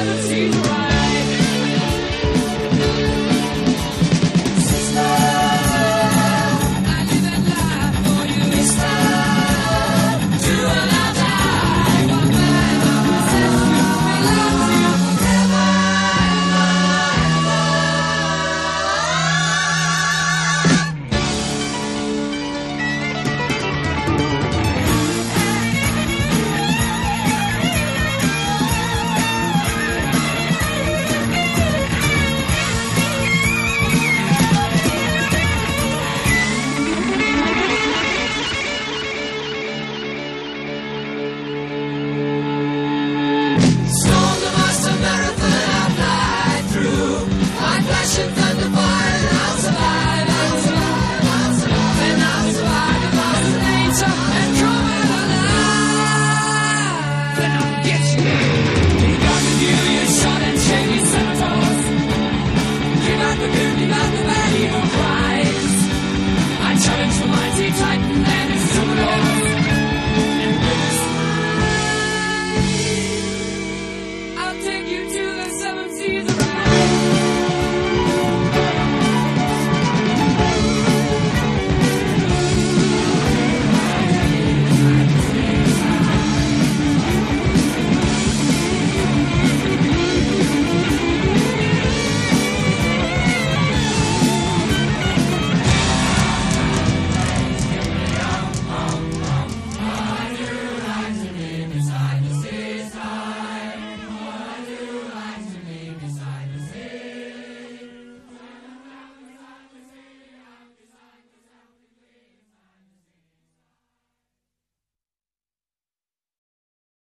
Sim.